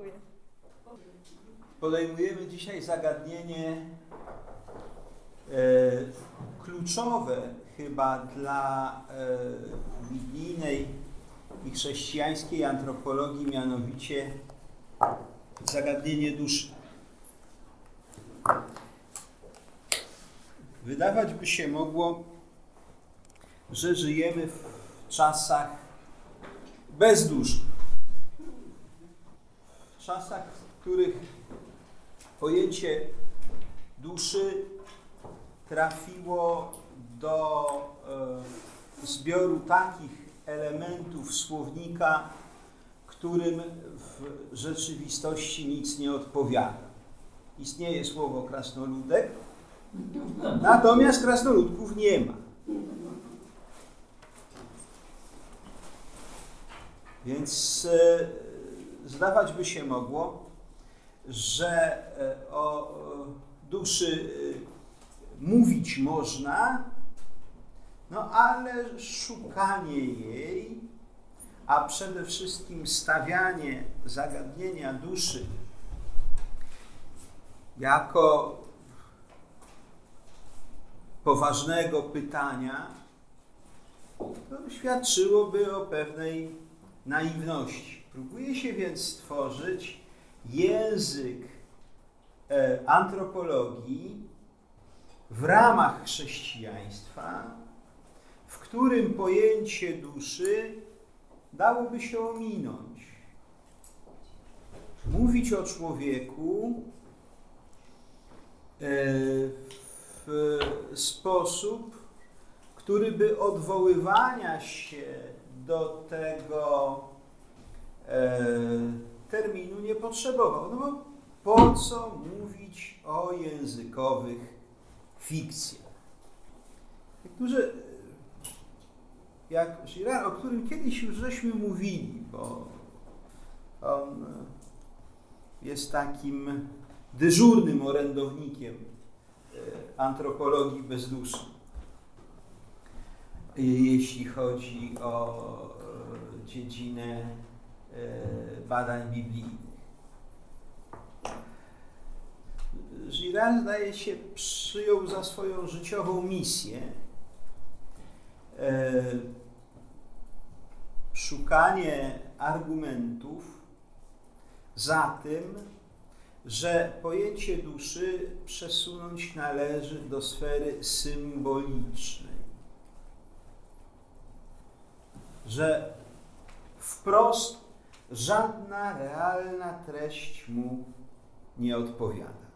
Dziękuję. Podejmujemy dzisiaj zagadnienie e, kluczowe chyba dla e, biblijnej i chrześcijańskiej antropologii, mianowicie zagadnienie duszy. Wydawać by się mogło, że żyjemy w czasach bez duszy. Czasach, w których pojęcie duszy trafiło do e, zbioru takich elementów słownika, którym w rzeczywistości nic nie odpowiada. Istnieje słowo krasnoludek, natomiast krasnoludków nie ma. Więc e, zdawać by się mogło, że e, o duszy e, mówić można, no ale szukanie jej, a przede wszystkim stawianie zagadnienia duszy jako poważnego pytania, to świadczyłoby o pewnej naiwności. Próbuje się więc stworzyć język e, antropologii w ramach chrześcijaństwa, w którym pojęcie duszy dałoby się ominąć. Mówić o człowieku e, w sposób, który by odwoływania się do tego terminu nie potrzebował. No bo po co mówić o językowych fikcjach? Niektórzy, jak Girard, o którym kiedyś już żeśmy mówili, bo on jest takim dyżurnym orędownikiem e, antropologii bez duszy, jeśli chodzi o e, dziedzinę e, badań biblijnych. Girard, zdaje się, przyjął za swoją życiową misję e, szukanie argumentów za tym, że pojęcie duszy przesunąć należy do sfery symbolicznej. Że wprost żadna realna treść mu nie odpowiada.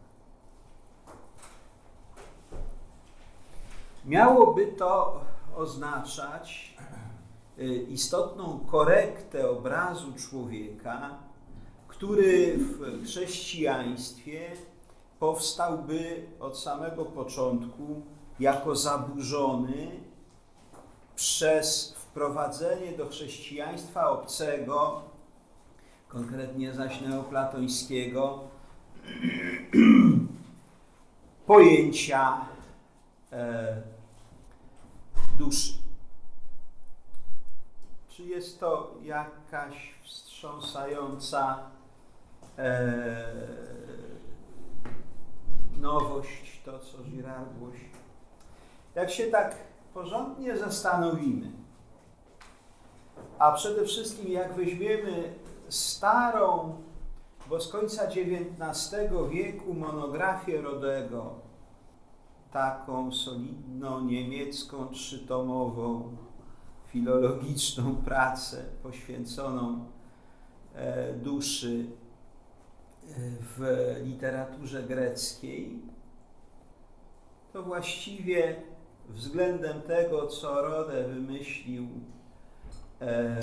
Miałoby to oznaczać istotną korektę obrazu człowieka, który w chrześcijaństwie powstałby od samego początku jako zaburzony przez wprowadzenie do chrześcijaństwa obcego, konkretnie zaś neoplatońskiego, pojęcia e, duszy. Czy jest to jakaś wstrząsająca e, nowość, to co Girard głosi? Jak się tak porządnie zastanowimy, a przede wszystkim jak weźmiemy starą, bo z końca XIX wieku monografię Rodego, taką solidną niemiecką trzytomową filologiczną pracę poświęconą e, duszy e, w literaturze greckiej, to właściwie względem tego, co Rode wymyślił e,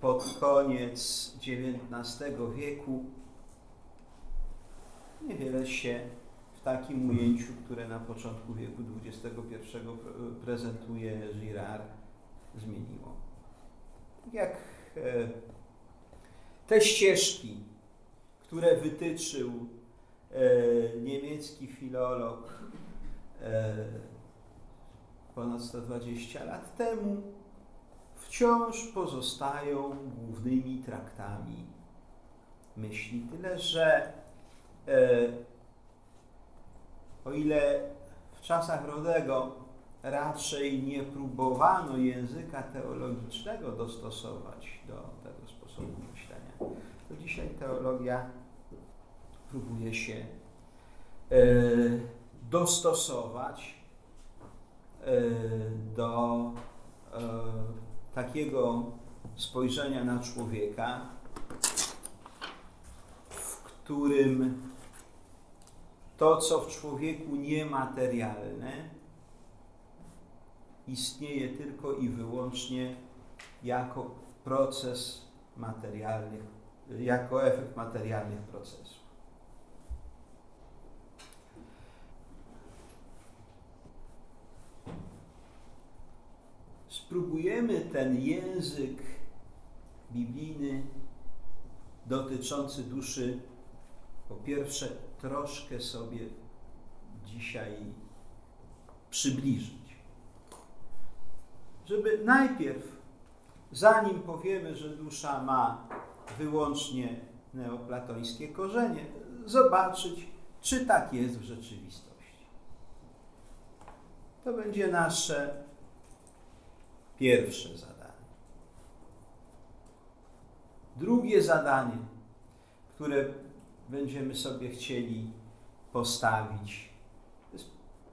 pod koniec XIX wieku, niewiele się w takim ujęciu, które na początku wieku XXI prezentuje Girard, zmieniło. Jak e, te ścieżki, które wytyczył e, niemiecki filolog e, ponad 120 lat temu, wciąż pozostają głównymi traktami myśli. Tyle, że e, o ile w czasach Rodego raczej nie próbowano języka teologicznego dostosować do tego sposobu myślenia, to dzisiaj teologia próbuje się e, dostosować e, do e, takiego spojrzenia na człowieka, w którym to, co w człowieku niematerialne, istnieje tylko i wyłącznie jako proces materialnych, jako efekt materialnych procesów. Spróbujemy ten język biblijny dotyczący duszy po pierwsze troszkę sobie dzisiaj przybliżyć. Żeby najpierw, zanim powiemy, że dusza ma wyłącznie neoplatońskie korzenie, zobaczyć, czy tak jest w rzeczywistości. To będzie nasze pierwsze zadanie. Drugie zadanie, które będziemy sobie chcieli postawić, to jest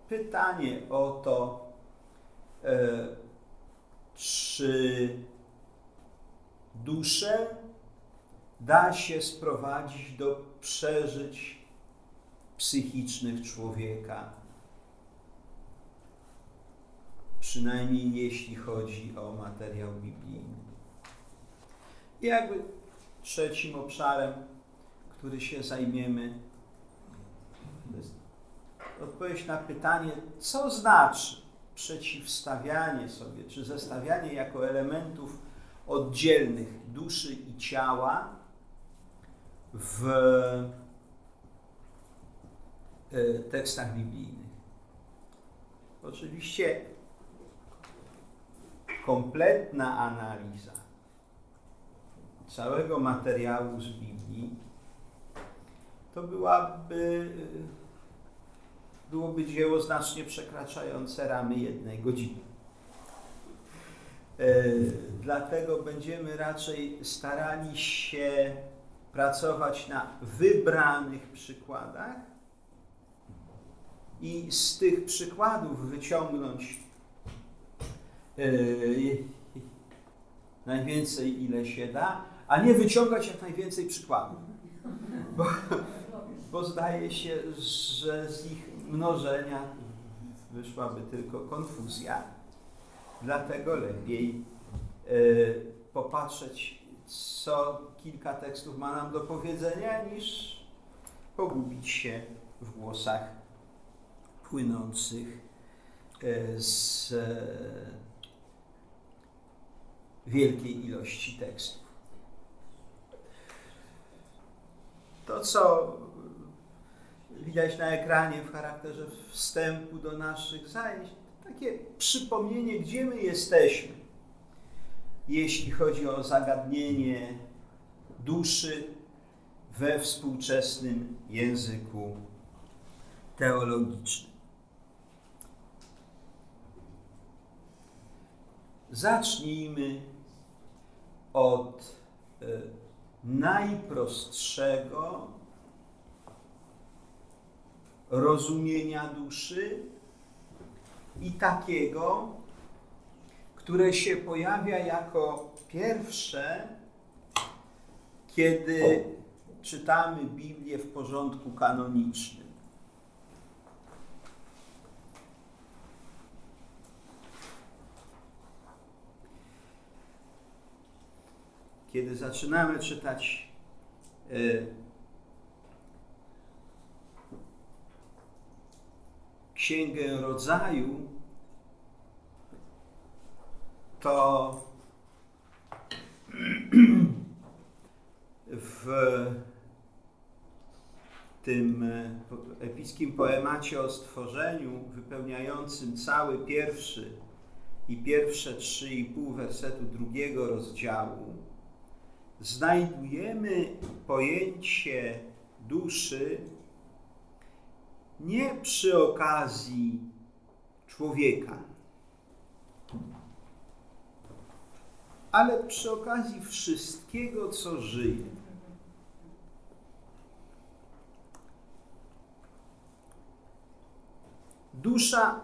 pytanie o to, e, czy duszę da się sprowadzić do przeżyć psychicznych człowieka, przynajmniej jeśli chodzi o materiał biblijny. I jakby trzecim obszarem, który się zajmiemy, to jest odpowiedź na pytanie, co znaczy przeciwstawianie sobie, czy zestawianie jako elementów oddzielnych duszy i ciała w e, tekstach biblijnych. Oczywiście kompletna analiza całego materiału z Biblii to byłaby, byłoby dzieło znacznie przekraczające ramy jednej godziny. E, dlatego będziemy raczej starali się pracować na wybranych przykładach i z tych przykładów wyciągnąć najwięcej, ile się da, a nie wyciągać jak najwięcej przykładów. Bo, bo zdaje się, że z ich mnożenia wyszłaby tylko konfuzja. Dlatego lepiej y, popatrzeć, co kilka tekstów ma nam do powiedzenia, niż pogubić się w głosach płynących y, z wielkiej ilości tekstów. To, co widać na ekranie w charakterze wstępu do naszych zajęć, takie przypomnienie, gdzie my jesteśmy, jeśli chodzi o zagadnienie duszy we współczesnym języku teologicznym. Zacznijmy od e, najprostszego rozumienia duszy i takiego, które się pojawia jako pierwsze, kiedy czytamy Biblię w porządku kanonicznym. Kiedy zaczynamy czytać y, Księgę Rodzaju, to w tym epickim poemacie o stworzeniu, wypełniającym cały pierwszy i pierwsze trzy i pół wersetu drugiego rozdziału, znajdujemy pojęcie duszy nie przy okazji człowieka, ale przy okazji wszystkiego, co żyje. Dusza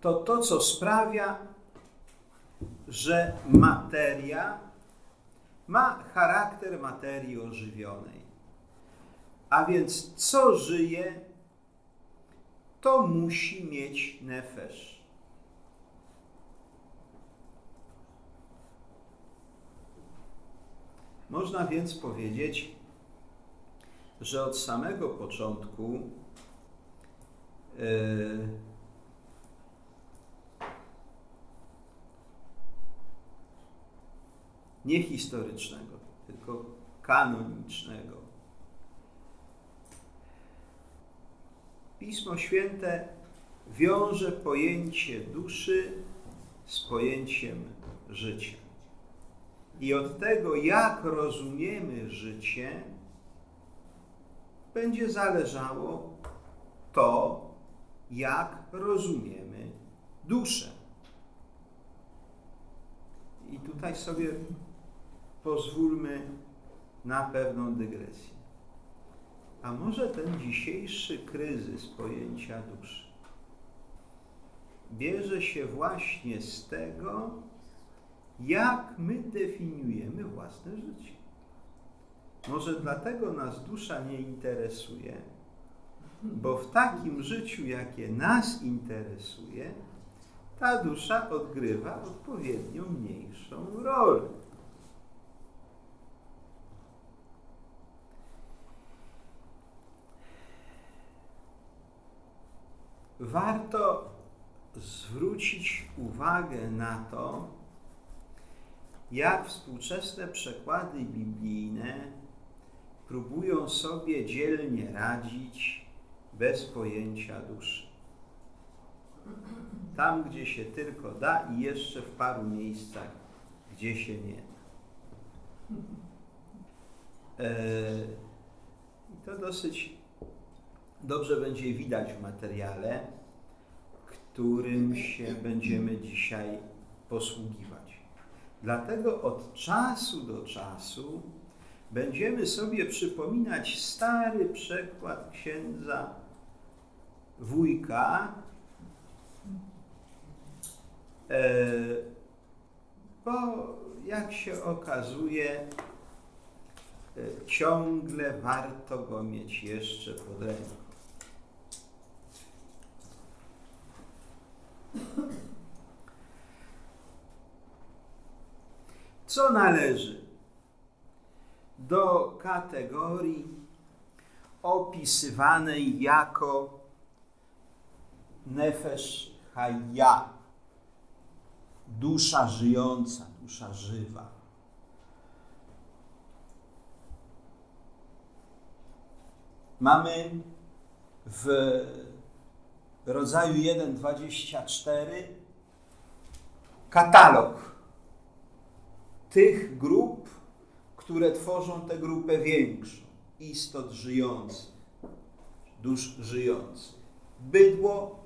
to to, co sprawia, że materia ma charakter materii ożywionej. A więc co żyje, to musi mieć nefesz. Można więc powiedzieć, że od samego początku yy, nie historycznego, tylko kanonicznego. Pismo Święte wiąże pojęcie duszy z pojęciem życia. I od tego, jak rozumiemy życie, będzie zależało to, jak rozumiemy duszę. I tutaj sobie pozwólmy na pewną dygresję. A może ten dzisiejszy kryzys pojęcia duszy bierze się właśnie z tego, jak my definiujemy własne życie. Może dlatego nas dusza nie interesuje, bo w takim życiu, jakie nas interesuje, ta dusza odgrywa odpowiednio mniejszą rolę. Warto zwrócić uwagę na to, jak współczesne przekłady biblijne próbują sobie dzielnie radzić bez pojęcia duszy. Tam, gdzie się tylko da i jeszcze w paru miejscach, gdzie się nie da. E, to dosyć dobrze będzie widać w materiale, którym się będziemy dzisiaj posługiwać. Dlatego od czasu do czasu będziemy sobie przypominać stary przekład księdza wujka, e, bo jak się okazuje, e, ciągle warto go mieć jeszcze pod ręką. Co należy do kategorii opisywanej jako nefesh hayya, dusza żyjąca, dusza żywa. Mamy w rodzaju 1.24 katalog tych grup, które tworzą tę grupę większą, istot żyjących, dusz żyjących. Bydło,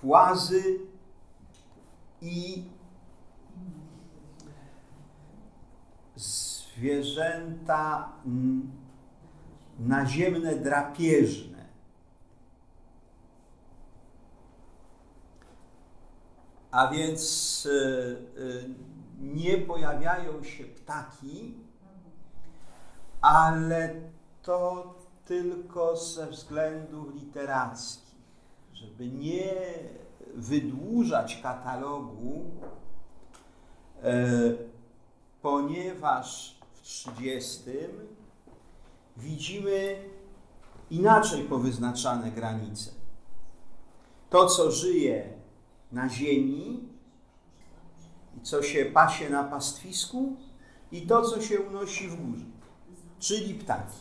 płazy i zwierzęta naziemne drapieżne. A więc y, y, nie pojawiają się ptaki, ale to tylko ze względów literackich, żeby nie wydłużać katalogu, e, ponieważ w 30 widzimy inaczej powyznaczane granice. To, co żyje na ziemi, co się pasie na pastwisku i to, co się unosi w górze, czyli ptaki.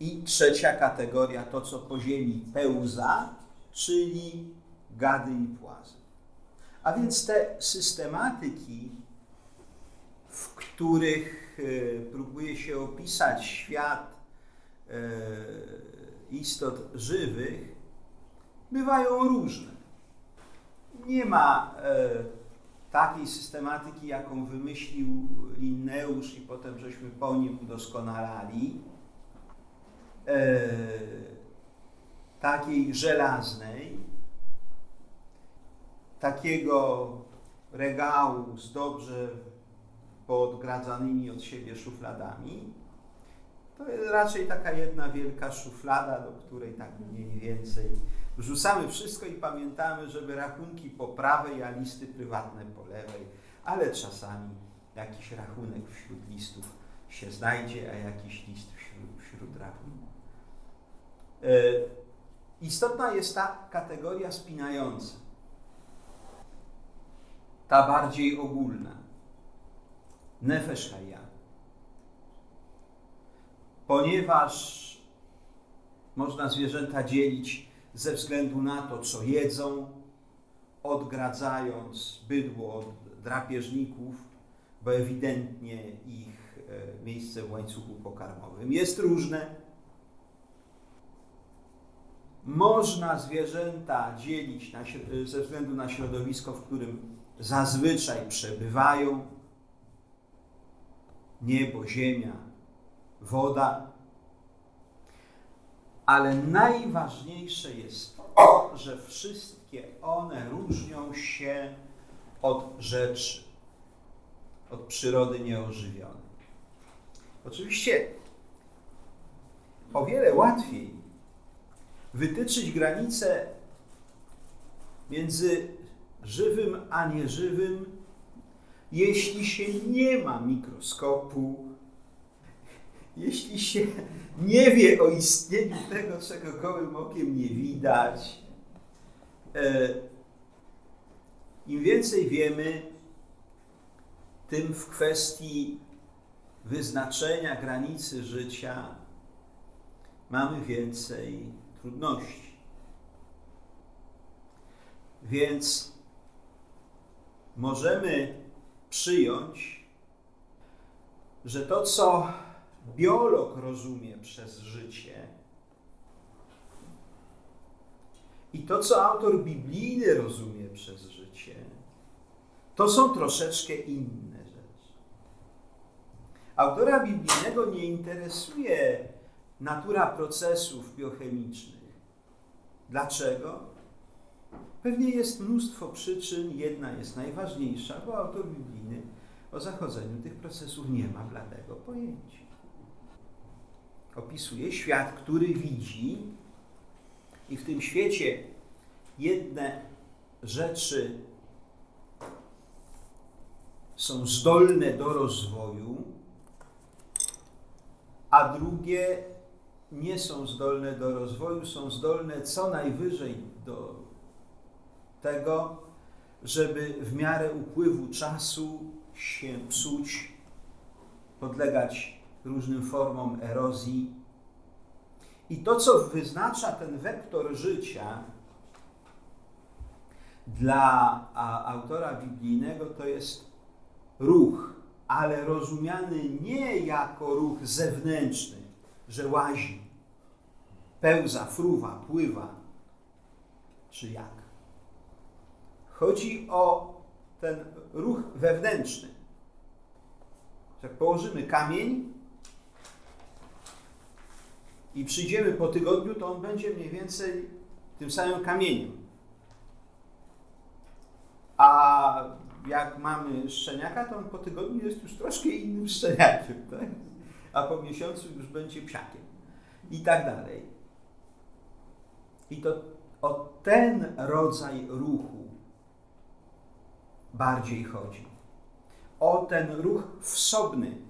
I trzecia kategoria, to, co po ziemi pełza, czyli gady i płazy. A więc te systematyki, w których e, próbuje się opisać świat e, istot żywych, bywają różne. Nie ma e, takiej systematyki, jaką wymyślił Linneusz i potem żeśmy po nim udoskonalali, takiej żelaznej, takiego regału z dobrze poodgradzanymi od siebie szufladami. To jest raczej taka jedna wielka szuflada, do której tak mniej więcej wrzucamy wszystko i pamiętamy, żeby rachunki po prawej, a listy prywatne po lewej, ale czasami jakiś rachunek wśród listów się znajdzie, a jakiś list wśród, wśród rachunków. E, istotna jest ta kategoria spinająca ta bardziej ogólna. Nefesh. Ponieważ można zwierzęta dzielić ze względu na to, co jedzą, odgradzając bydło od drapieżników, bo ewidentnie ich e, miejsce w łańcuchu pokarmowym jest różne. Można zwierzęta dzielić na, ze względu na środowisko, w którym zazwyczaj przebywają niebo, ziemia, woda, ale najważniejsze jest to, że wszystkie one różnią się od rzeczy, od przyrody nieożywionej. Oczywiście o wiele łatwiej wytyczyć granice między żywym, a nieżywym, jeśli się nie ma mikroskopu, jeśli się nie wie o istnieniu tego, czego gołym okiem nie widać, e, im więcej wiemy, tym w kwestii wyznaczenia granicy życia mamy więcej trudności. Więc możemy przyjąć, że to, co biolog rozumie przez życie i to, co autor biblijny rozumie przez życie, to są troszeczkę inne rzeczy. Autora biblijnego nie interesuje natura procesów biochemicznych. Dlaczego? Pewnie jest mnóstwo przyczyn, jedna jest najważniejsza, bo autor biblijny o zachodzeniu tych procesów nie ma bladego pojęcia. Opisuje świat, który widzi. I w tym świecie jedne rzeczy są zdolne do rozwoju, a drugie nie są zdolne do rozwoju, są zdolne co najwyżej do tego, żeby w miarę upływu czasu się psuć, podlegać różnym formom erozji. I to, co wyznacza ten wektor życia dla autora biblijnego, to jest ruch, ale rozumiany nie jako ruch zewnętrzny, że łazi, pełza, fruwa, pływa, czy jak Chodzi o ten ruch wewnętrzny. Jak położymy kamień i przyjdziemy po tygodniu, to on będzie mniej więcej tym samym kamieniem. A jak mamy szczeniaka, to on po tygodniu jest już troszkę innym szczeniakiem, tak? a po miesiącu już będzie psiakiem. I tak dalej. I to o ten rodzaj ruchu bardziej chodzi. O ten ruch wsobny.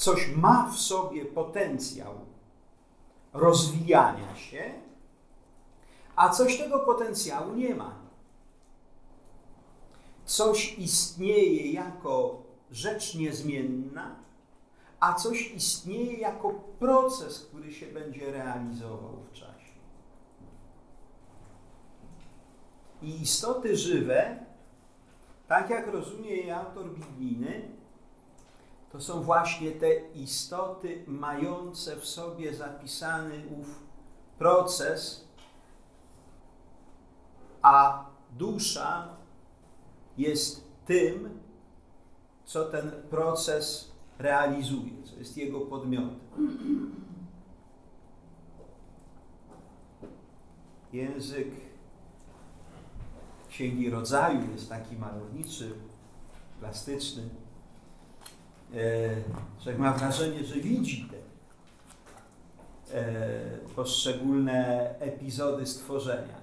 Coś ma w sobie potencjał rozwijania się, a coś tego potencjału nie ma. Coś istnieje jako rzecz niezmienna, a coś istnieje jako proces, który się będzie realizował w czasie. I istoty żywe, tak jak rozumie je autor biblijny, to są właśnie te istoty mające w sobie zapisany ów proces, a dusza jest tym, co ten proces realizuje, co jest jego podmiotem. Język Księgi Rodzaju jest taki malowniczy, plastyczny. Człowiek ma wrażenie, że widzi te e, poszczególne epizody stworzenia.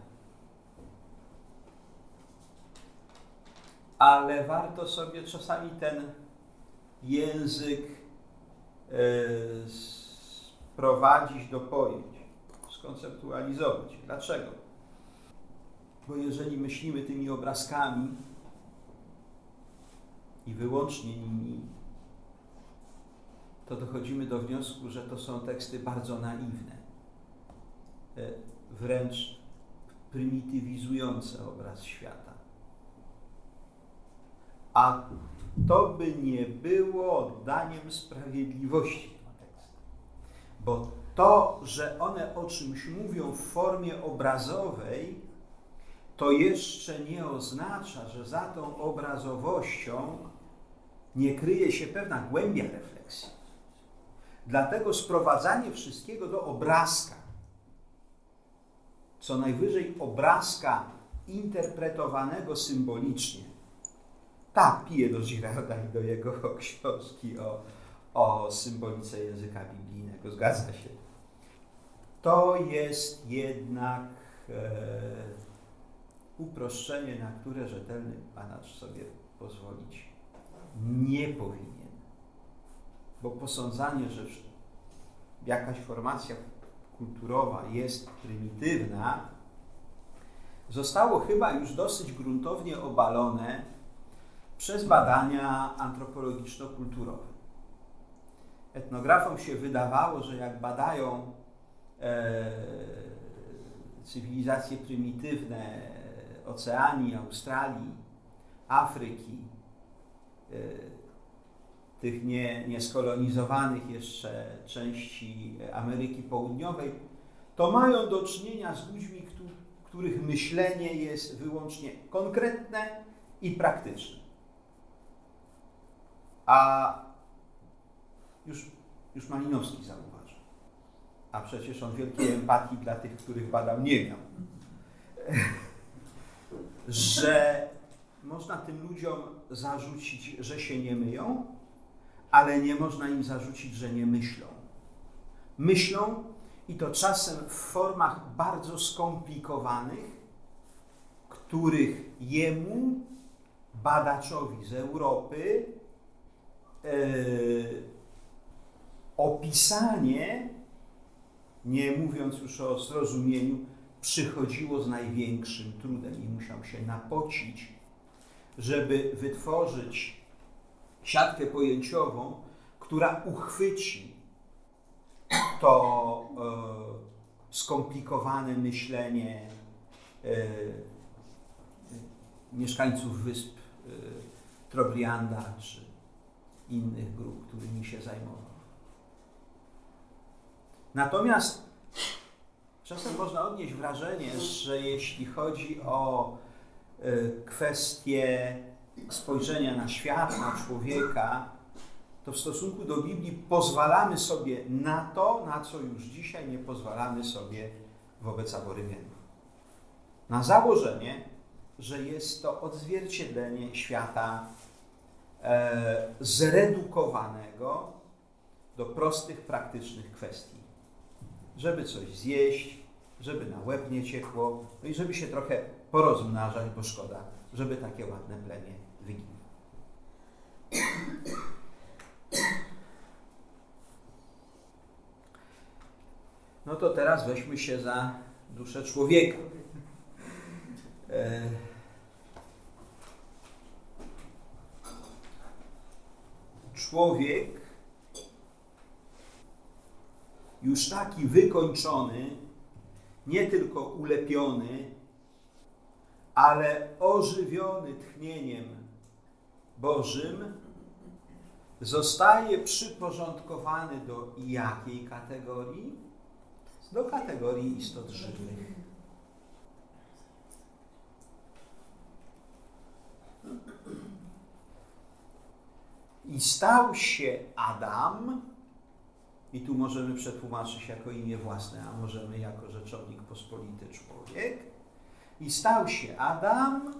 Ale warto sobie czasami ten język e, sprowadzić do pojęć, skonceptualizować. Dlaczego? Bo jeżeli myślimy tymi obrazkami i wyłącznie nimi, to dochodzimy do wniosku, że to są teksty bardzo naiwne, e, wręcz prymitywizujące obraz świata. A to by nie było oddaniem sprawiedliwości tego tekstu. Bo to, że one o czymś mówią w formie obrazowej, to jeszcze nie oznacza, że za tą obrazowością nie kryje się pewna głębia refleksji. Dlatego sprowadzanie wszystkiego do obrazka, co najwyżej obrazka interpretowanego symbolicznie, tak, piję do Girarda i do jego książki o, o symbolice języka biblijnego, zgadza się. To jest jednak e, uproszczenie, na które rzetelny panacz sobie pozwolić nie powinien. Bo posądzanie, że jakaś formacja kulturowa jest prymitywna, zostało chyba już dosyć gruntownie obalone przez badania antropologiczno-kulturowe. Etnografom się wydawało, że jak badają e, cywilizacje prymitywne Oceanii, Australii, Afryki, e, tych nie, nieskolonizowanych jeszcze części Ameryki Południowej, to mają do czynienia z ludźmi, których myślenie jest wyłącznie konkretne i praktyczne. A już, już Malinowski zauważył. A przecież on wielkiej empatii dla tych, których badał, nie miał. Że można tym ludziom zarzucić, że się nie myją, ale nie można im zarzucić, że nie myślą. Myślą i to czasem w formach bardzo skomplikowanych, których jemu, badaczowi z Europy, E, opisanie, nie mówiąc już o zrozumieniu, przychodziło z największym trudem i musiał się napocić, żeby wytworzyć siatkę pojęciową, która uchwyci to e, skomplikowane myślenie e, mieszkańców wysp e, Trobrianda czy innych grup, którymi się zajmował. Natomiast czasem można odnieść wrażenie, że jeśli chodzi o y, kwestię spojrzenia na świat, na człowieka, to w stosunku do Biblii pozwalamy sobie na to, na co już dzisiaj nie pozwalamy sobie wobec Aborygenów. Na założenie, że jest to odzwierciedlenie świata E, zredukowanego do prostych, praktycznych kwestii. Żeby coś zjeść, żeby na łeb nie ciekło, no i żeby się trochę porozmnażać, bo szkoda, żeby takie ładne plemię wyginęło. No to teraz weźmy się za duszę człowieka. E, człowiek już taki wykończony, nie tylko ulepiony, ale ożywiony tchnieniem Bożym, zostaje przyporządkowany do jakiej kategorii? Do kategorii istot żywych. I stał się Adam, i tu możemy przetłumaczyć jako imię własne, a możemy jako rzeczownik pospolity człowiek. I stał się Adam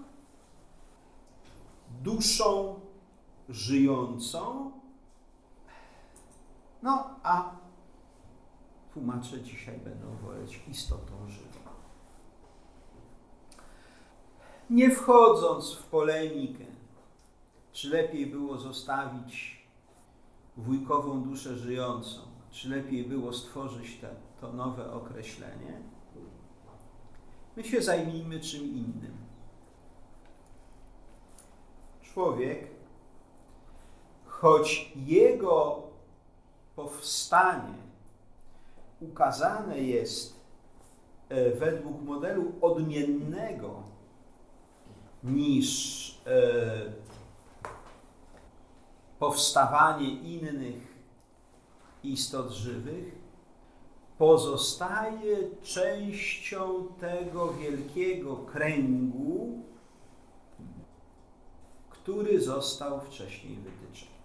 duszą żyjącą. No, a tłumacze dzisiaj będą woleć istotą żywą. Nie wchodząc w polemikę, czy lepiej było zostawić wujkową duszę żyjącą, czy lepiej było stworzyć te, to nowe określenie, my się zajmijmy czym innym. Człowiek, choć jego powstanie ukazane jest e, według modelu odmiennego niż e, powstawanie innych istot żywych, pozostaje częścią tego wielkiego kręgu, który został wcześniej wytyczony.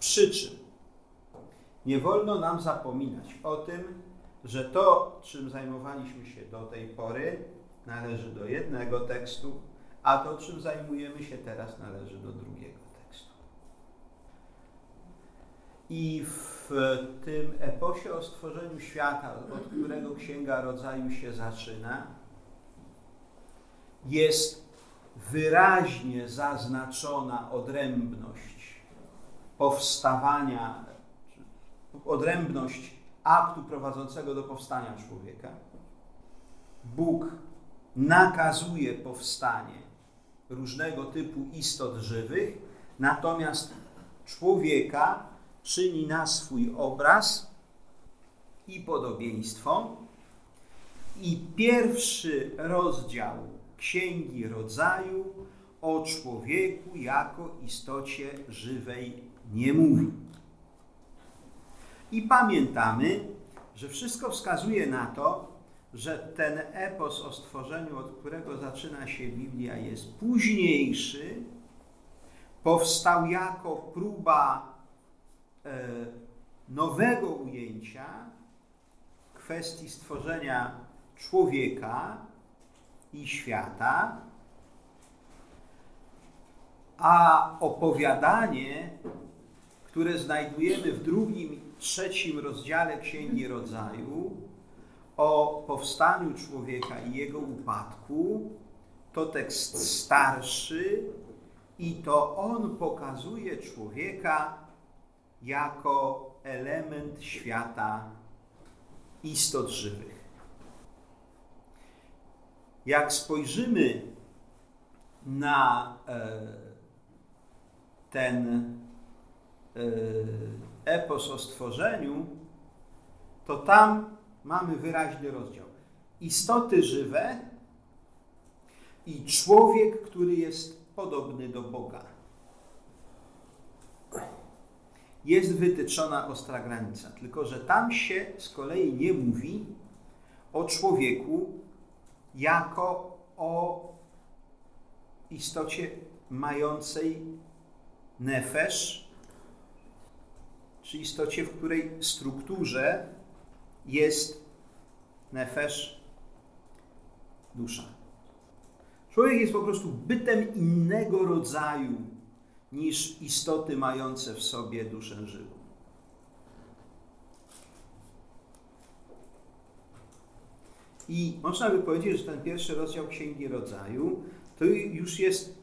Przy czym nie wolno nam zapominać o tym, że to, czym zajmowaliśmy się do tej pory, należy do jednego tekstu, a to, czym zajmujemy się teraz, należy do drugiego tekstu. I w tym eposie o stworzeniu świata, od którego Księga Rodzaju się zaczyna, jest wyraźnie zaznaczona odrębność powstawania, odrębność aktu prowadzącego do powstania człowieka. Bóg nakazuje powstanie różnego typu istot żywych, natomiast człowieka czyni na swój obraz i podobieństwo. I pierwszy rozdział Księgi Rodzaju o człowieku jako istocie żywej nie mówi. I pamiętamy, że wszystko wskazuje na to, że ten epos o stworzeniu, od którego zaczyna się Biblia, jest późniejszy, powstał jako próba nowego ujęcia kwestii stworzenia człowieka i świata, a opowiadanie, które znajdujemy w drugim, trzecim rozdziale Księgi Rodzaju, o powstaniu człowieka i jego upadku, to tekst starszy i to on pokazuje człowieka jako element świata istot żywych. Jak spojrzymy na e, ten e, epos o stworzeniu, to tam mamy wyraźny rozdział. Istoty żywe i człowiek, który jest podobny do Boga. Jest wytyczona ostra granica, tylko że tam się z kolei nie mówi o człowieku jako o istocie mającej nefesz, czy istocie, w której strukturze jest nefesz, dusza. Człowiek jest po prostu bytem innego rodzaju niż istoty mające w sobie duszę żywą. I można by powiedzieć, że ten pierwszy rozdział Księgi Rodzaju to już jest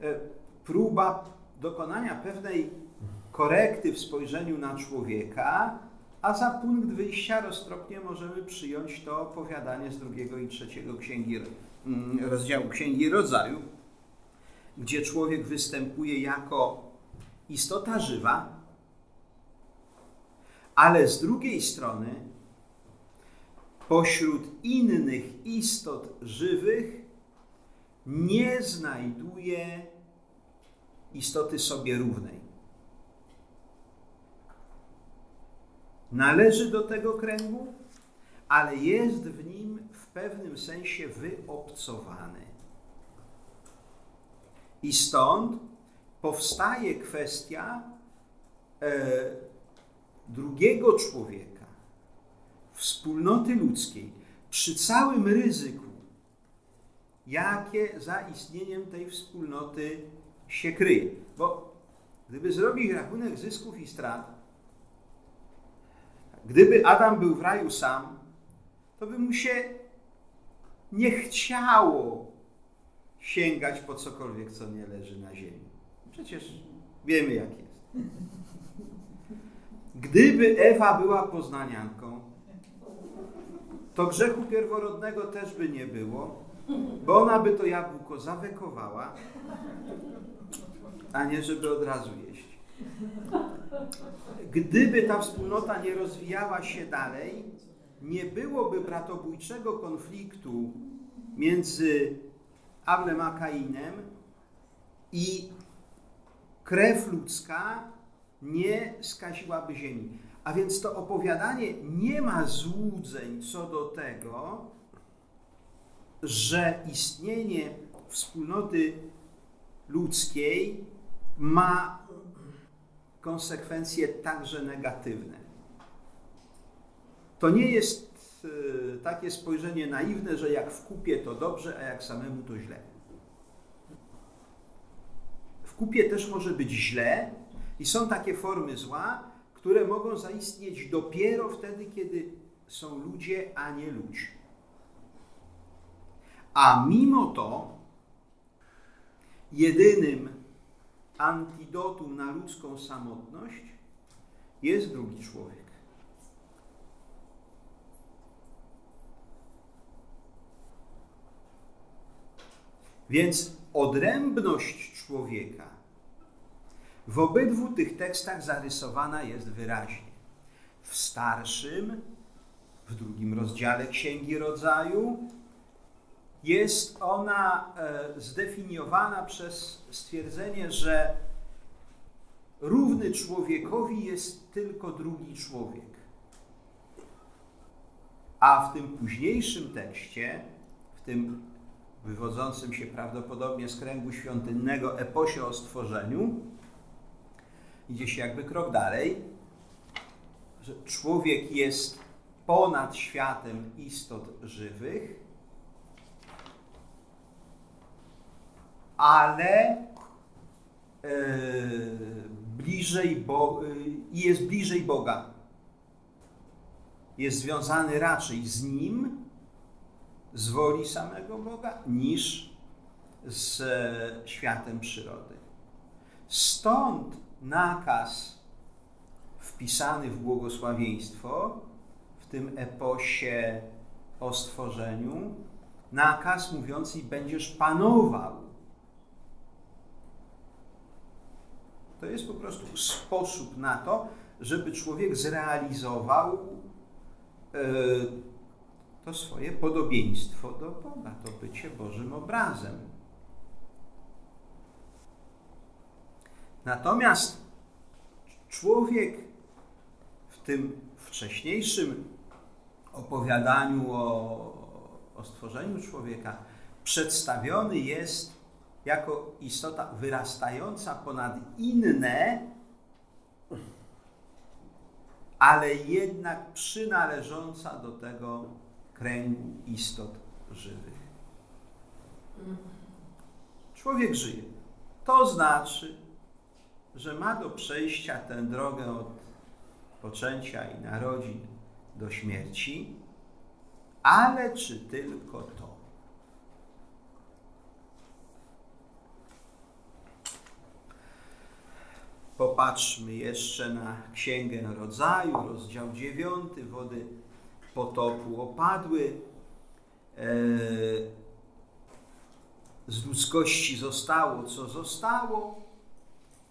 e, próba dokonania pewnej korekty w spojrzeniu na człowieka, a za punkt wyjścia roztropnie możemy przyjąć to opowiadanie z drugiego i trzeciego księgi, mm, rozdziału Księgi Rodzaju, gdzie człowiek występuje jako istota żywa, ale z drugiej strony pośród innych istot żywych nie znajduje istoty sobie równej. Należy do tego kręgu, ale jest w nim w pewnym sensie wyobcowany. I stąd powstaje kwestia e, drugiego człowieka, wspólnoty ludzkiej, przy całym ryzyku, jakie za istnieniem tej wspólnoty się kryje. Bo gdyby zrobić rachunek zysków i strat, gdyby Adam był w raju sam, to by mu się nie chciało sięgać po cokolwiek, co nie leży na ziemi. Przecież wiemy, jak jest. Gdyby Ewa była poznanianką, to grzechu pierworodnego też by nie było, bo ona by to jabłko zawekowała, a nie żeby od razu jeść. Gdyby ta wspólnota nie rozwijała się dalej, nie byłoby bratobójczego konfliktu między Ablem a i krew ludzka nie skaziłaby ziemi. A więc to opowiadanie nie ma złudzeń co do tego, że istnienie wspólnoty ludzkiej ma konsekwencje także negatywne. To nie jest takie spojrzenie naiwne, że jak w kupie to dobrze, a jak samemu to źle. W kupie też może być źle i są takie formy zła, które mogą zaistnieć dopiero wtedy, kiedy są ludzie, a nie ludzie. A mimo to jedynym antidotum na ludzką samotność jest drugi człowiek. Więc odrębność człowieka w obydwu tych tekstach zarysowana jest wyraźnie. W starszym, w drugim rozdziale Księgi Rodzaju, jest ona e, zdefiniowana przez stwierdzenie, że równy człowiekowi jest tylko drugi człowiek. A w tym późniejszym tekście, w tym wywodzącym się prawdopodobnie z kręgu świątynnego eposie o stworzeniu, idzie się jakby krok dalej, że człowiek jest ponad światem istot żywych, ale yy, bliżej Bo, jest bliżej Boga. Jest związany raczej z Nim, z woli samego Boga, niż z e, światem przyrody. Stąd nakaz wpisany w błogosławieństwo w tym eposie o stworzeniu, nakaz mówiący będziesz panował To jest po prostu sposób na to, żeby człowiek zrealizował e, to swoje podobieństwo do Boga, to bycie Bożym obrazem. Natomiast człowiek w tym wcześniejszym opowiadaniu o, o stworzeniu człowieka przedstawiony jest jako istota wyrastająca ponad inne, ale jednak przynależąca do tego kręgu istot żywych. Człowiek żyje. To znaczy, że ma do przejścia tę drogę od poczęcia i narodzin do śmierci, ale czy tylko to? Popatrzmy jeszcze na Księgę Rodzaju, rozdział 9. Wody potopu opadły. E, z ludzkości zostało, co zostało,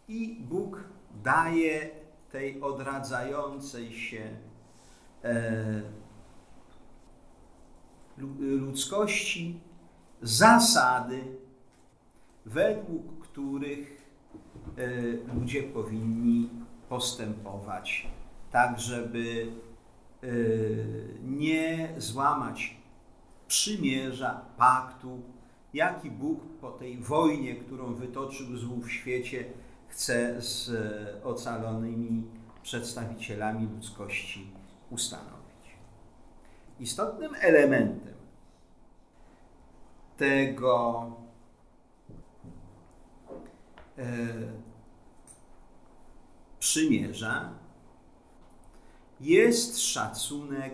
i Bóg daje tej odradzającej się e, ludzkości zasady, według których e, ludzie powinni postępować, tak żeby nie złamać przymierza, paktu, jaki Bóg po tej wojnie, którą wytoczył złu w świecie, chce z ocalonymi przedstawicielami ludzkości ustanowić. Istotnym elementem tego e, przymierza jest szacunek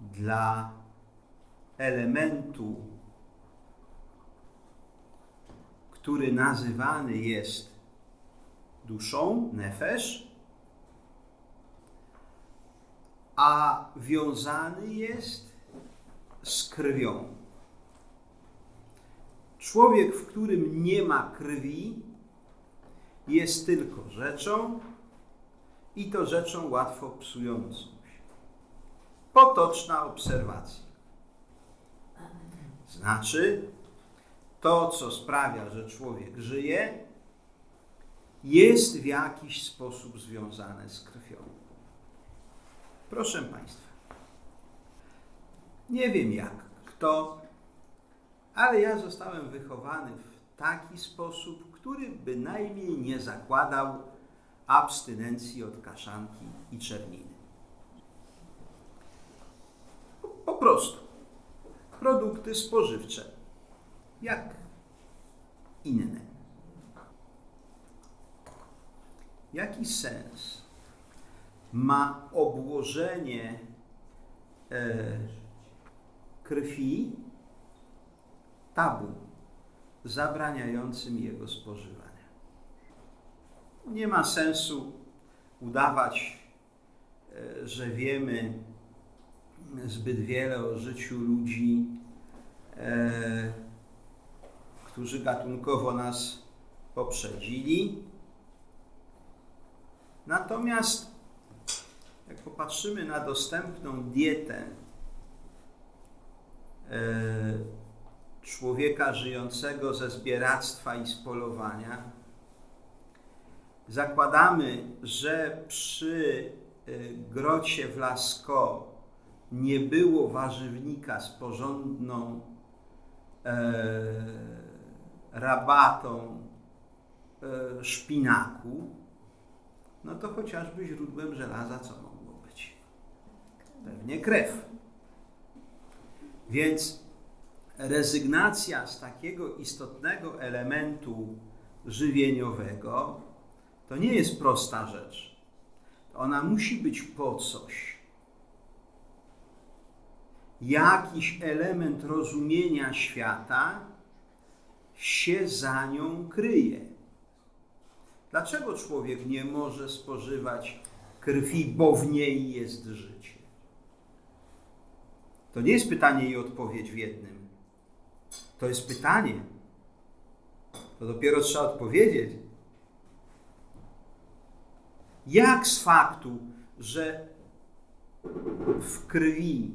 dla elementu, który nazywany jest duszą, nefesz, a wiązany jest z krwią. Człowiek, w którym nie ma krwi, jest tylko rzeczą i to rzeczą łatwo psującą się. Potoczna obserwacja. Znaczy, to, co sprawia, że człowiek żyje, jest w jakiś sposób związane z krwią. Proszę Państwa, nie wiem jak, kto, ale ja zostałem wychowany w taki sposób, który bynajmniej nie zakładał abstynencji od kaszanki i czerniny. Po prostu produkty spożywcze, jak inne. Jaki sens ma obłożenie e, krwi tabu zabraniającym jego spożywania. Nie ma sensu udawać, e, że wiemy zbyt wiele o życiu ludzi, e, którzy gatunkowo nas poprzedzili. Natomiast jak popatrzymy na dostępną dietę e, człowieka żyjącego ze zbieractwa i z polowania, zakładamy, że przy e, grocie w Lascaux nie było warzywnika z porządną e, rabatą e, szpinaku, no to chociażby źródłem żelaza co mogło być? Pewnie krew. Więc rezygnacja z takiego istotnego elementu żywieniowego to nie jest prosta rzecz. Ona musi być po coś. Jakiś element rozumienia świata się za nią kryje. Dlaczego człowiek nie może spożywać krwi, bo w niej jest życie? To nie jest pytanie i odpowiedź w jednym. To jest pytanie. To dopiero trzeba odpowiedzieć. Jak z faktu, że w krwi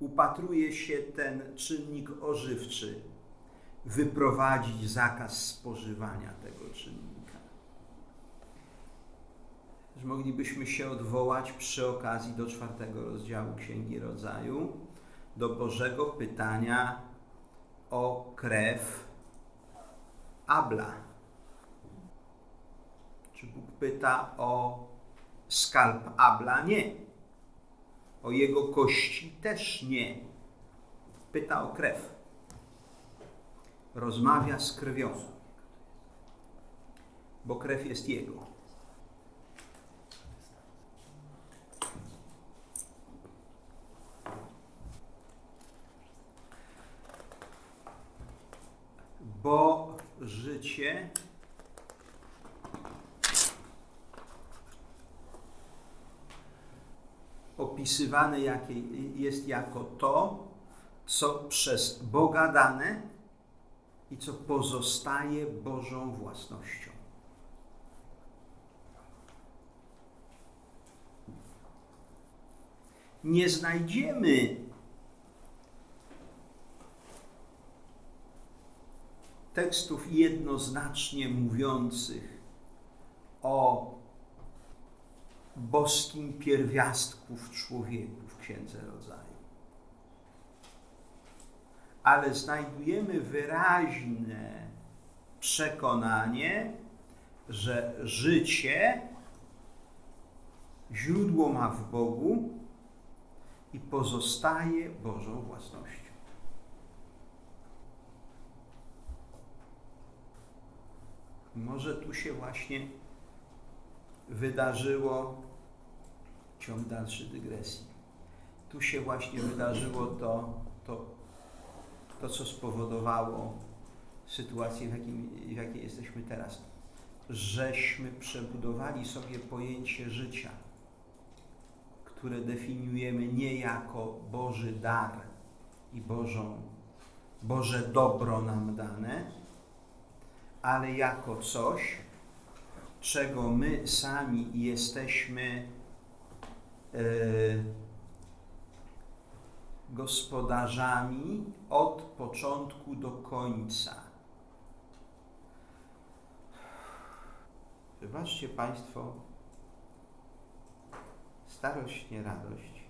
upatruje się ten czynnik ożywczy, wyprowadzić zakaz spożywania tego czynnika? że moglibyśmy się odwołać przy okazji do czwartego rozdziału Księgi Rodzaju do Bożego pytania o krew Abla. Czy Bóg pyta o skalp Abla? Nie. O jego kości też nie. Pyta o krew. Rozmawia z krwią, bo krew jest jego. bo życie opisywane jakie, jest jako to, co przez Boga dane i co pozostaje Bożą własnością. Nie znajdziemy tekstów jednoznacznie mówiących o boskim pierwiastku w człowieku w Księdze Rodzaju. Ale znajdujemy wyraźne przekonanie, że życie źródło ma w Bogu i pozostaje Bożą własnością. Może tu się właśnie wydarzyło, ciąg dalszy dygresji, tu się właśnie wydarzyło to, to, to co spowodowało sytuację, w, jakim, w jakiej jesteśmy teraz. Żeśmy przebudowali sobie pojęcie życia, które definiujemy nie jako Boży dar i Bożą, Boże dobro nam dane, ale jako coś, czego my sami jesteśmy gospodarzami od początku do końca. Wybaczcie Państwo, starość nie radość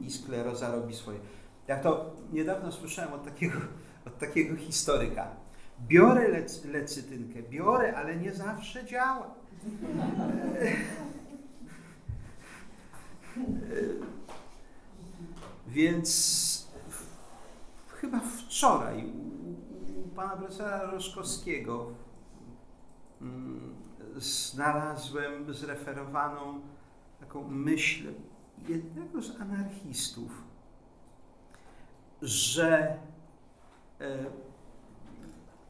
i skleroza robi swoje. Jak to niedawno słyszałem od takiego, od takiego historyka. Biorę lec, lecytynkę, biorę, ale nie zawsze działa. Więc chyba wczoraj u, pana profesora Roszkowskiego mm, znalazłem zreferowaną taką myśl jednego z anarchistów, że e,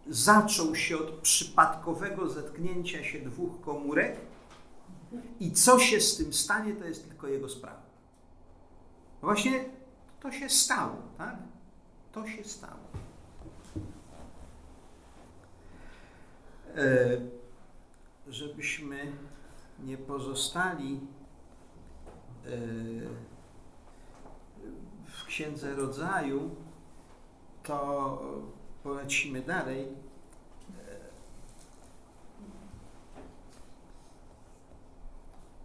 zaczął się od przypadkowego zetknięcia się dwóch komórek i co się z tym stanie, to jest tylko jego sprawa. Właśnie to się stało, tak? To się stało. E, żebyśmy nie pozostali e, w Księdze Rodzaju, to polecimy dalej.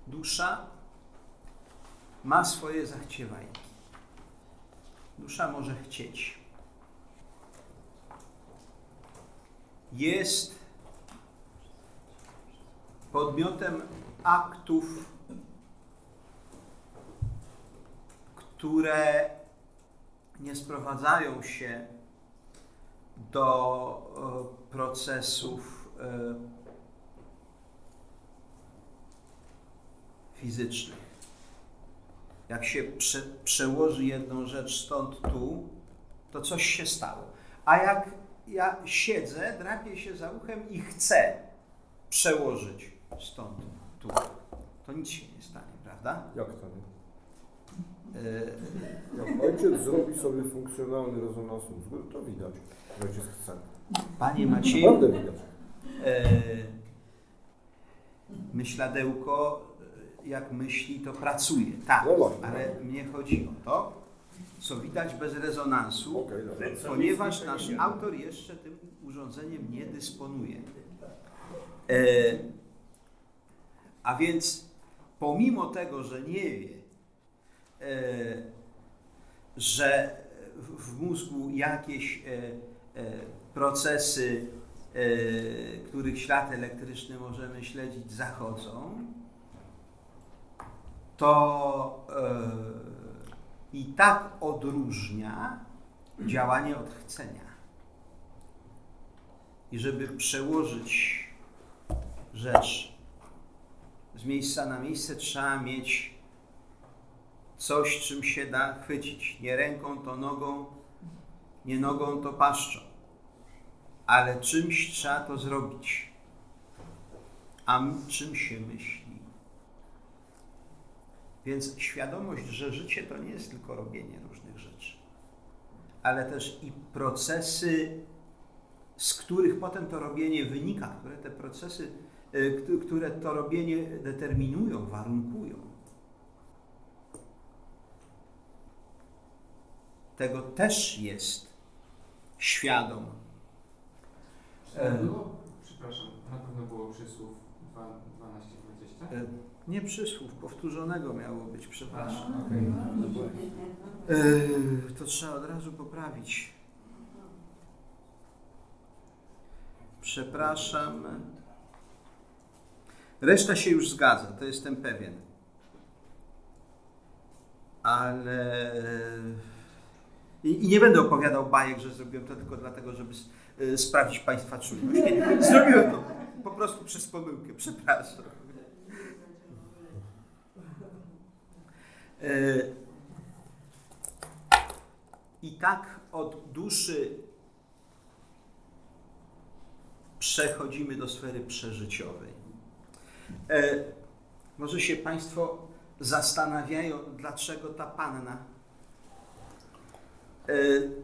Dusza ma swoje zachciewajki. Dusza może chcieć. Jest podmiotem aktów, które nie sprowadzają się do e, procesów e, fizycznych. Jak się prze, przełoży jedną rzecz stąd tu, to coś się stało. A jak ja siedzę, drapię się za uchem i chcę przełożyć stąd tu, to nic się nie stanie, prawda? Jak to nie? Jak ojciec zrobi sobie funkcjonalny rezonans mózgu, to widać, że ojciec chce. Panie Macieju, Naprawdę widać. e, myśladełko, jak myśli, to pracuje. Tak, No ale mnie chodzi o to, co widać bez rezonansu, Okej, dobra. ponieważ nasz autor jeszcze tym urządzeniem nie dysponuje. E, a więc pomimo tego, że nie wie, e, że w, w mózgu jakieś e, e, procesy, e, których ślad elektryczny możemy śledzić, zachodzą, to e, i tak odróżnia działanie od chcenia. I żeby przełożyć rzecz z miejsca na miejsce, trzeba mieć coś, czym się da chwycić. Nie ręką, to nogą, nie nogą, to paszczą. Ale czymś trzeba to zrobić. A czym się myśli? Więc świadomość, że życie to nie jest tylko robienie różnych rzeczy, ale też i procesy, z których potem to robienie wynika, które te procesy, kt- które to robienie determinują, warunkują. Tego też jest świadom. E. Było, przepraszam, na pewno było przysłów 12-20? E, Nie przysłów, powtórzonego miało być, przepraszam. A. E, To trzeba od razu poprawić. Przepraszam. Reszta się już zgadza, to jestem pewien. Ale. I, I nie będę opowiadał bajek, że zrobiłem to tylko dlatego, żeby s- y, sprawdzić Państwa czujność. Zrobiłem to po prostu przez pomyłkę, przepraszam. I tak od duszy przechodzimy do sfery przeżyciowej. E, Może się Państwo zastanawiają, dlaczego ta panna e,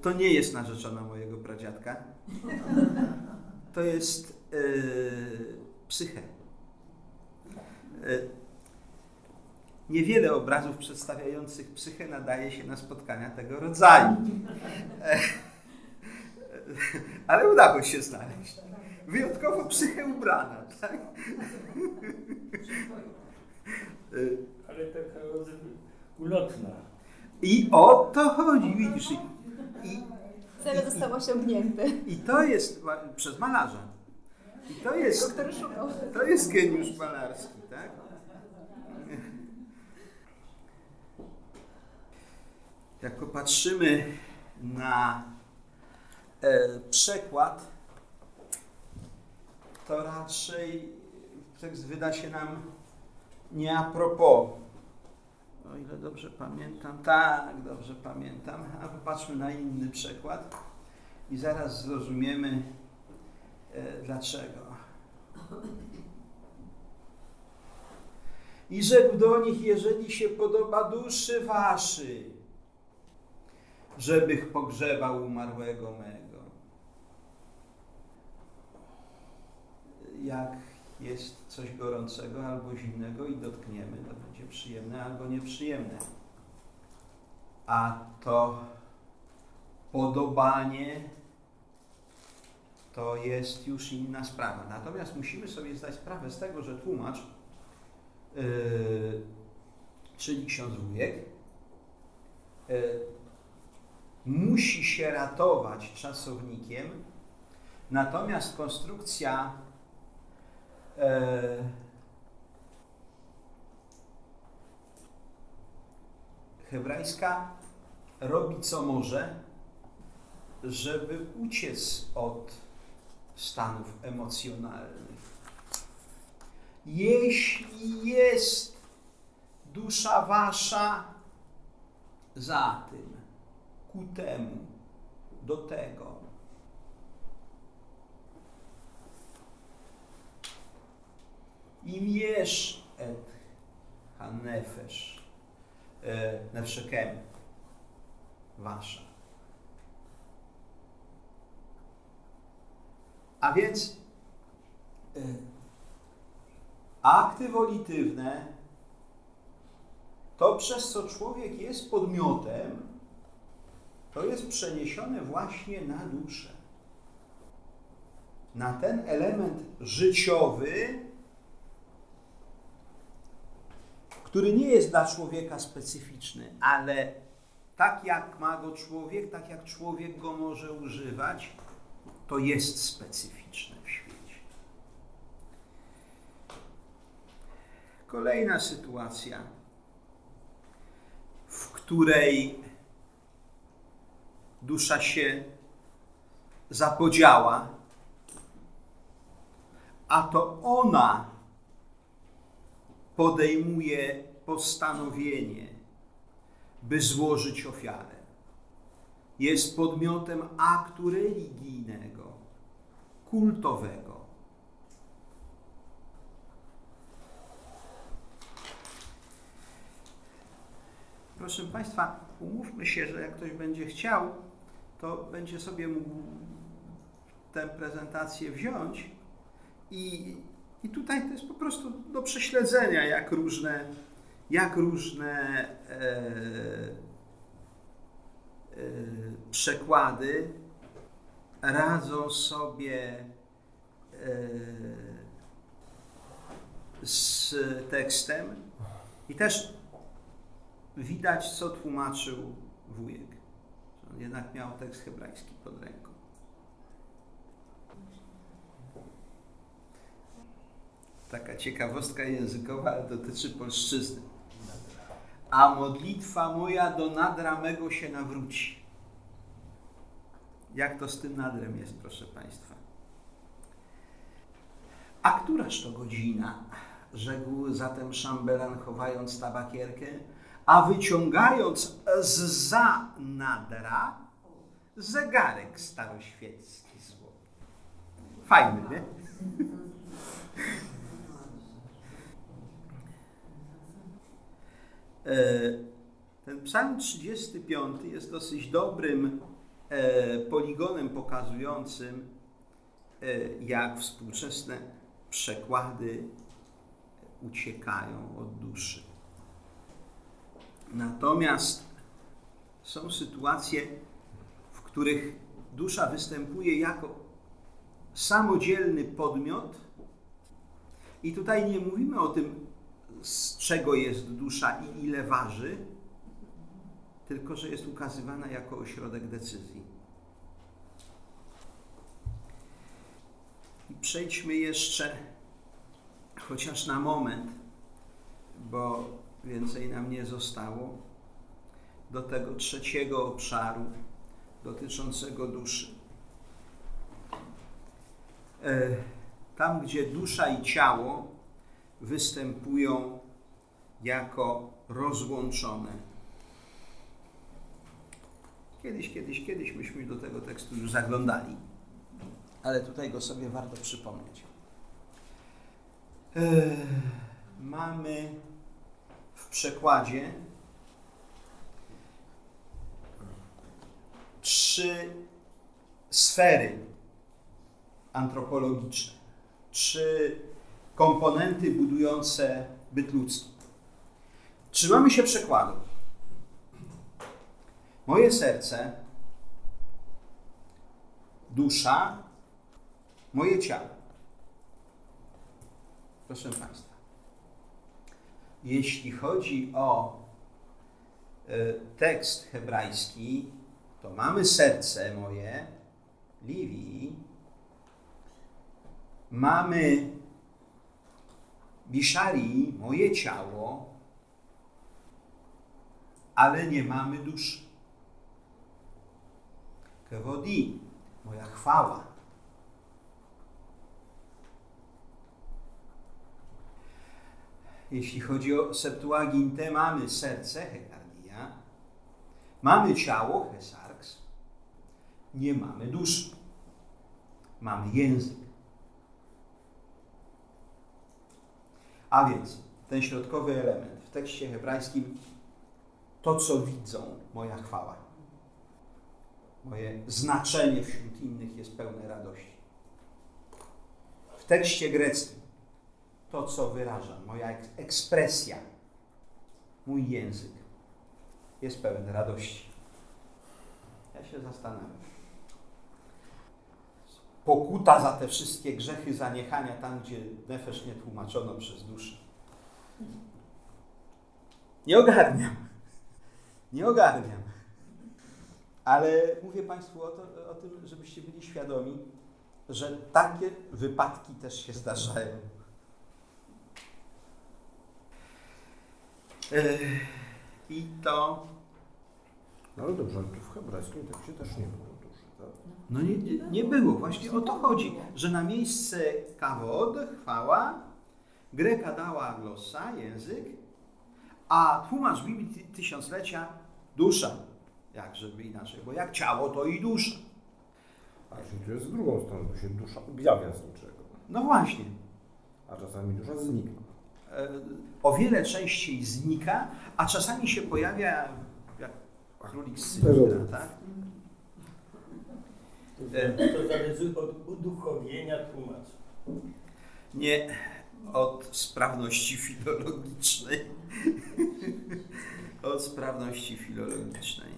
to nie jest narzeczona mojego pradziadka. To jest psyche. Niewiele obrazów przedstawiających psychę nadaje się na spotkania tego rodzaju. E, Ale udało się znaleźć. Wyjątkowo psychę ubrana. Tak? E, Ale taka ulotna. I o to chodzi, widzisz. I, Cel został osiągnięty. i to jest przez malarza. I to jest, to jest geniusz malarski, tak? Jak popatrzymy na e, przekład, to raczej tekst wyda się nam nie a propos. O ile dobrze pamiętam, tak, dobrze pamiętam. A popatrzmy na inny przekład i zaraz zrozumiemy e, dlaczego. I rzekł do nich, jeżeli się podoba duszy waszej, żebych pogrzebał umarłego mego. Jak jest coś gorącego albo zimnego i dotkniemy, to będzie przyjemne albo nieprzyjemne. A to podobanie to jest już inna sprawa. Natomiast musimy sobie zdać sprawę z tego, że tłumacz, yy, czyli ksiądz wujek, yy, musi się ratować czasownikiem, natomiast konstrukcja yy, hebrajska robi co może, żeby uciec od stanów emocjonalnych. Jeśli jest dusza wasza za tym, ku temu, do tego, im jesz et hanefesh e, nefszekem wasza. A więc y, akty wolitywne to przez co człowiek jest podmiotem, to jest przeniesione właśnie na duszę. Na ten element życiowy, który nie jest dla człowieka specyficzny, ale tak jak ma go człowiek, tak jak człowiek go może używać, to jest specyficzne w świecie. Kolejna sytuacja, w której dusza się zapodziała, a to ona podejmuje postanowienie, by złożyć ofiarę jest podmiotem aktu religijnego, kultowego. Proszę Państwa, umówmy się, że jak ktoś będzie chciał, to będzie sobie mógł tę prezentację wziąć i, i tutaj to jest po prostu do prześledzenia, jak różne, jak różne e, e, przekłady radzą sobie z tekstem i też widać, co tłumaczył wujek. Jednak miał tekst hebrajski pod ręką. Taka ciekawostka językowa, ale dotyczy polszczyzny. A modlitwa moja do nadra mego się nawróci. Jak to z tym nadrem jest, proszę Państwa? A któraż to godzina? Rzekł zatem szambelan, chowając tabakierkę, a wyciągając z za nadra zegarek staroświecki złoty. Fajny, nie? E, Ten psalm 35 jest dosyć dobrym e, poligonem pokazującym, e, jak współczesne przekłady uciekają od duszy. Natomiast są sytuacje, w których dusza występuje jako samodzielny podmiot, i tutaj nie mówimy o tym, z czego jest dusza i ile waży, tylko że jest ukazywana jako ośrodek decyzji. I przejdźmy jeszcze, chociaż na moment, bo więcej nam nie zostało, do tego trzeciego obszaru dotyczącego duszy. E, Tam, gdzie dusza i ciało występują jako rozłączone. Kiedyś, kiedyś, kiedyś myśmy do tego tekstu już zaglądali, ale tutaj go sobie warto przypomnieć. Eee, mamy w przekładzie trzy sfery antropologiczne, trzy komponenty budujące byt ludzki. Trzymamy się przekładu. Moje serce, dusza, moje ciało. Proszę Państwa, jeśli chodzi o e, tekst hebrajski, to mamy serce moje, Liwi, mamy Bishari, moje ciało, ale nie mamy duszy. Kewodi, moja chwała. Jeśli chodzi o Septuagintę, mamy serce, Hekardia, mamy ciało, Hesarks, nie mamy duszy. Mamy język. A więc ten środkowy element w tekście hebrajskim to, co widzą, moja chwała. Moje znaczenie wśród innych jest pełne radości. W tekście greckim to, co wyrażam, moja ek- ekspresja, mój język jest pełen radości. Ja się zastanawiam. Pokuta za te wszystkie grzechy, zaniechania tam, gdzie nefesz nie tłumaczono przez duszę. Nie ogarniam. Nie ogarniam. Ale mówię Państwu o, to, o tym, żebyście byli świadomi, że takie wypadki też się zdarzają. I to. No ale dobrze, ale tu w hebrajskim tekście też nie było duszy, tak? No nie, nie- nie było, właśnie o to chodzi, że na miejsce kawod, chwała, Greka dała glossa, język, a tłumacz Biblii ty- tysiąclecia dusza. Jak żeby inaczej, bo jak ciało, to i dusza. A czyli tu jest z drugą stroną, tu się dusza objawia z niczego, No właśnie. a czasami dusza znika. E, o wiele częściej znika, a czasami się pojawia jak królik z o- tak? To, E. zależy od uduchowienia tłumacza. Nie od sprawności filologicznej. od sprawności filologicznej.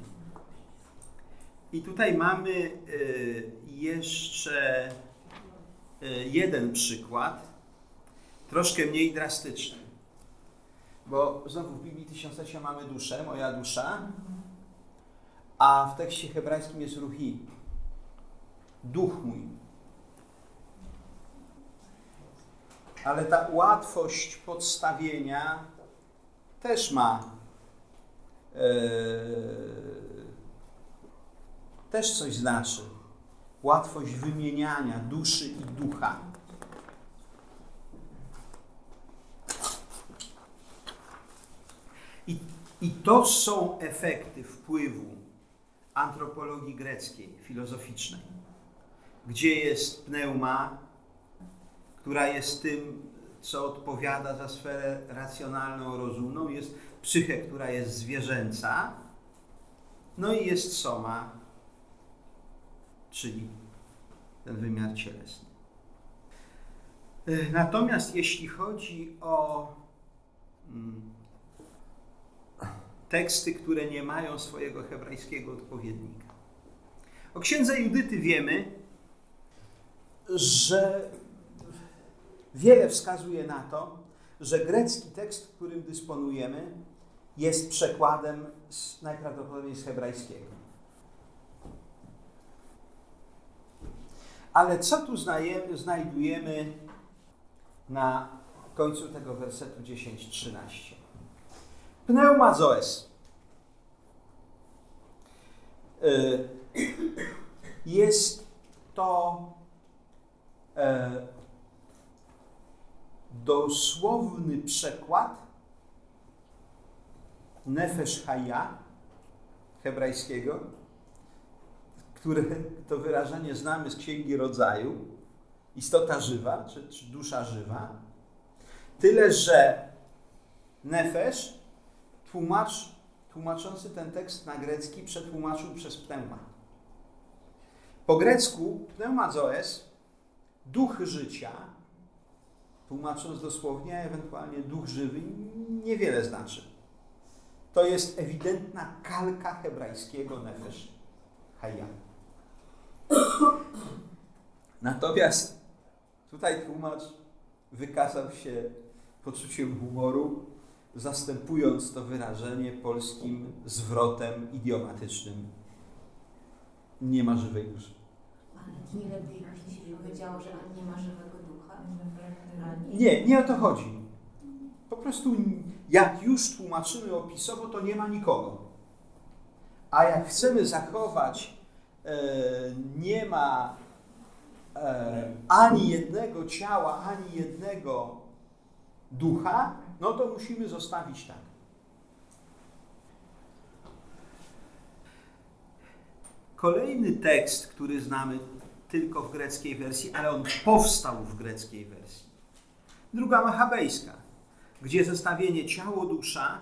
I tutaj mamy y, jeszcze y, jeden przykład, troszkę mniej drastyczny. Bo znowu w Biblii Tysiąclecia mamy duszę, moja dusza, a w tekście hebrajskim jest ruhi, duch mój. Ale ta łatwość podstawienia też ma e, też coś znaczy. Łatwość wymieniania duszy i ducha. I, to są efekty wpływu antropologii greckiej, filozoficznej, gdzie jest pneuma, która jest tym, co odpowiada za sferę racjonalną, rozumną, jest psychę, która jest zwierzęca, no i jest soma, czyli ten wymiar cielesny. Natomiast jeśli chodzi o mm, teksty, które nie mają swojego hebrajskiego odpowiednika. O księdze Judyty wiemy, że wiele wskazuje na to, że grecki tekst, którym dysponujemy, jest przekładem z, najprawdopodobniej z hebrajskiego. Ale co tu znajemy, znajdujemy na końcu tego wersetu 10-13? Pneumazoes. Y, Jest to e, dosłowny przekład nefesh haya hebrajskiego, które to wyrażenie znamy z Księgi Rodzaju, istota żywa, czy, czy dusza żywa. Tyle, że nefesh tłumacz, tłumaczący ten tekst na grecki przetłumaczył przez pneuma. Po grecku pneumazoes, duch życia, tłumacząc dosłownie, ewentualnie duch żywy, niewiele znaczy. To jest ewidentna kalka hebrajskiego nefesh haya. Natomiast tutaj tłumacz wykazał się poczuciem humoru, zastępując to wyrażenie polskim zwrotem idiomatycznym. Nie ma żywej duszy. Ale nie lepiej się powiedziało, że nie ma żywego ducha? Nie, nie o to chodzi. Po prostu jak już tłumaczymy opisowo, to nie ma nikogo. A jak chcemy zachować, e, nie ma e, ani jednego ciała, ani jednego ducha, no to musimy zostawić tak. Kolejny tekst, który znamy tylko w greckiej wersji, ale on powstał w greckiej wersji. Druga machabejska, gdzie zestawienie ciało-dusza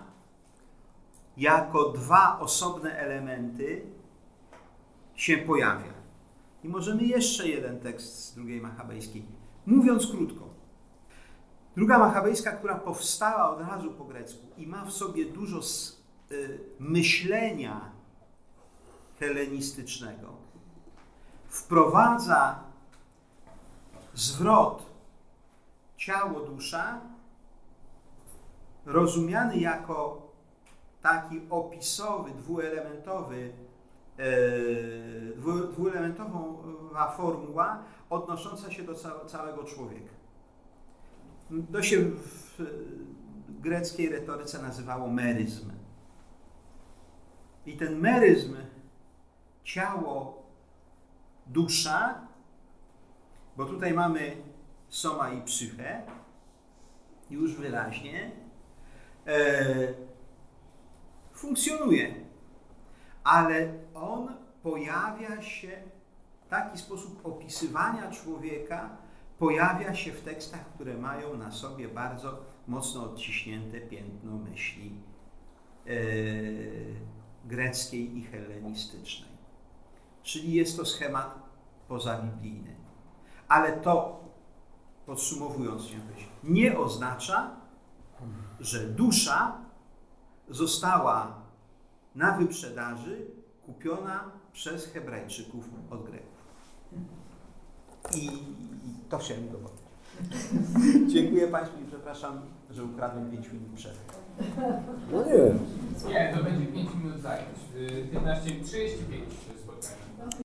jako dwa osobne elementy się pojawia. I możemy jeszcze jeden tekst z drugiej machabejskiej. Mówiąc krótko, druga machabejska, która powstała od razu po grecku i ma w sobie dużo y, myślenia helenistycznego, wprowadza zwrot ciało-dusza rozumiany jako taki opisowy, dwuelementowy, e, dwu, dwuelementowa formuła odnosząca się do ca, całego człowieka. To się w greckiej retoryce nazywało meryzm. I ten meryzm, ciało, dusza, bo tutaj mamy soma i psychę, już wyraźnie, e, funkcjonuje, ale on pojawia się, taki sposób opisywania człowieka pojawia się w tekstach, które mają na sobie bardzo mocno odciśnięte piętno myśli e, greckiej i hellenistycznej. Czyli jest to schemat pozabiblijny. Ale to, podsumowując, powiedzieć, nie oznacza, że dusza została na wyprzedaży kupiona przez Hebrajczyków od Greków. I to chciałem udowodnić. Dziękuję Państwu i przepraszam, że ukradłem 5 minut przerwy. No nie. Nie, to będzie 5 minut zająć. Y, 15.35 spotkanie.